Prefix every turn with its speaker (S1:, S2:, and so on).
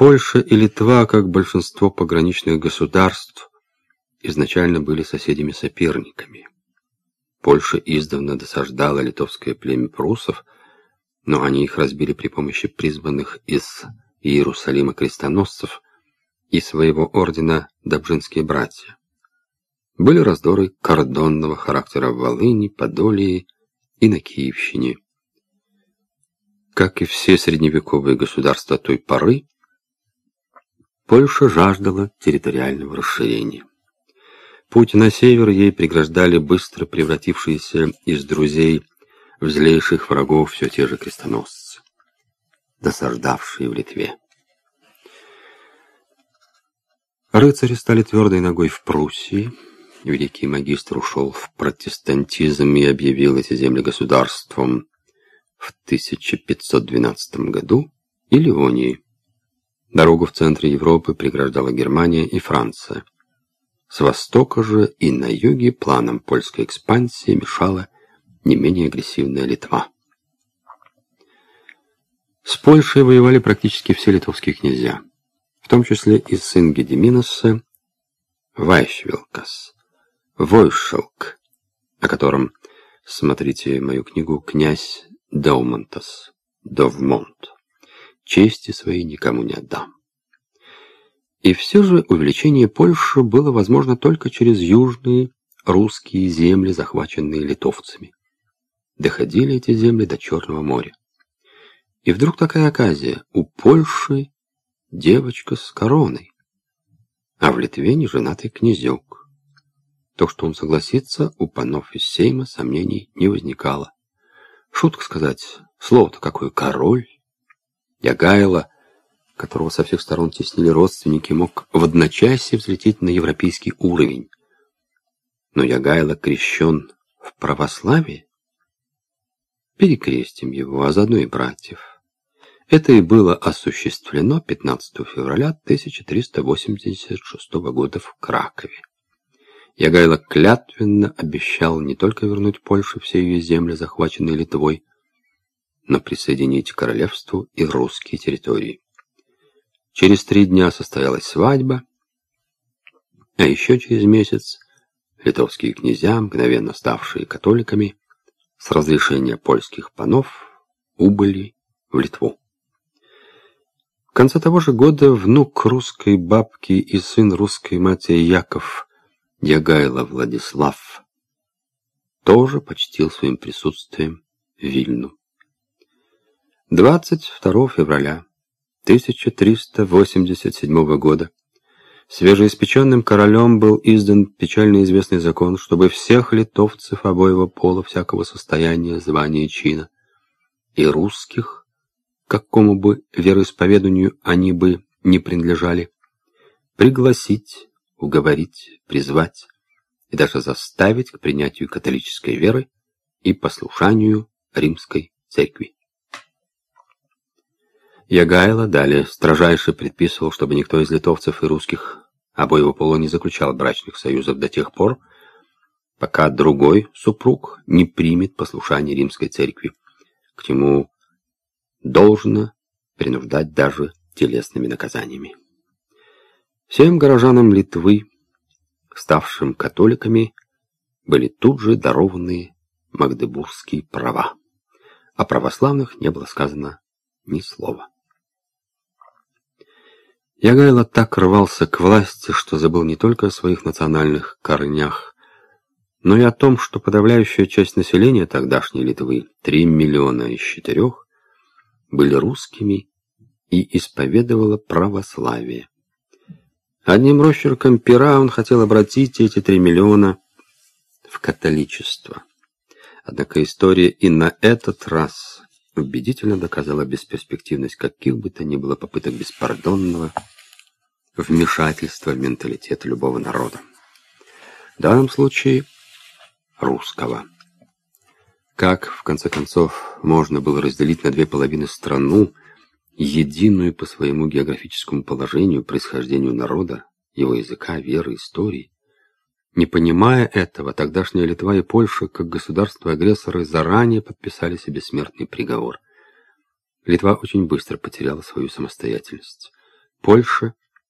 S1: Польша и Литва, как большинство пограничных государств, изначально были соседями-соперниками. Польша издавна досаждала литовское племя прусов, но они их разбили при помощи призванных из Иерусалима крестоносцев и своего ордена Добжинские братья. Были раздоры кордонного характера в Волыни, Подолии и на Киевщине. Как и все средневековые государства той поры, Польша жаждала территориального расширения. Путь на север ей преграждали быстро превратившиеся из друзей в злейших врагов все те же крестоносцы, досаждавшие в Литве. Рыцари стали твердой ногой в Пруссии. Великий магистр ушел в протестантизм и объявил эти земли государством в 1512 году и Ливонией. Дорогу в центре Европы преграждала Германия и Франция. С востока же и на юге планам польской экспансии мешала не менее агрессивная Литва. С Польшей воевали практически все литовские князья, в том числе и сын Гедеминоса Вайшвилкас, Войшелк, о котором смотрите мою книгу «Князь Даумонтас», Довмонт. Чести своей никому не отдам. И все же увеличение Польши было возможно только через южные русские земли, захваченные литовцами. Доходили эти земли до Черного моря. И вдруг такая оказия. У Польши девочка с короной, а в Литве неженатый князек. То, что он согласится, у панов из Сейма сомнений не возникало. Шутка сказать, слово-то какое король. Ягайло которого со всех сторон теснили родственники, мог в одночасье взлететь на европейский уровень. Но Ягайло крещен в православии? Перекрестим его, а заодно и братьев. Это и было осуществлено 15 февраля 1386 года в Кракове. Ягайло клятвенно обещал не только вернуть Польше все ее земли, захваченные Литвой, но присоединить к королевству и русские территории. Через три дня состоялась свадьба, а еще через месяц литовские князья, мгновенно ставшие католиками, с разрешения польских панов убыли в Литву. В конце того же года внук русской бабки и сын русской матери Яков Ягайло Владислав тоже почтил своим присутствием Вильну. 22 февраля 1387 года свежеиспеченным королем был издан печально известный закон, чтобы всех литовцев обоего пола, всякого состояния, звания и чина, и русских, какому бы вероисповеданию они бы не принадлежали, пригласить, уговорить, призвать и даже заставить к принятию католической веры и послушанию римской церкви. Ягайло далее строжайше предписывал, чтобы никто из литовцев и русских обоего пола не заключал брачных союзов до тех пор, пока другой супруг не примет послушание римской церкви. К чему должно принуждать даже телесными наказаниями. Всем горожанам Литвы, ставшим католиками, были тут же дарованы магдебургские права. О православных не было сказано ни слова. Ягайло так рвался к власти, что забыл не только о своих национальных корнях, но и о том, что подавляющая часть населения тогдашней Литвы, 3 миллиона из четырех, были русскими и исповедовало православие. Одним росчерком пера он хотел обратить эти 3 миллиона в католичество. Однако история и на этот раз убедительно доказала бесперспективность каких бы то ни было попыток беспардонного вмешательства в менталитет любого народа. В данном случае русского. Как, в конце концов, можно было разделить на две половины страну, единую по своему географическому положению, происхождению народа, его языка, веры, истории? Не понимая этого, тогдашняя Литва и Польша, как государства-агрессоры, заранее подписали себе смертный приговор. Литва очень быстро потеряла свою самостоятельность. Польша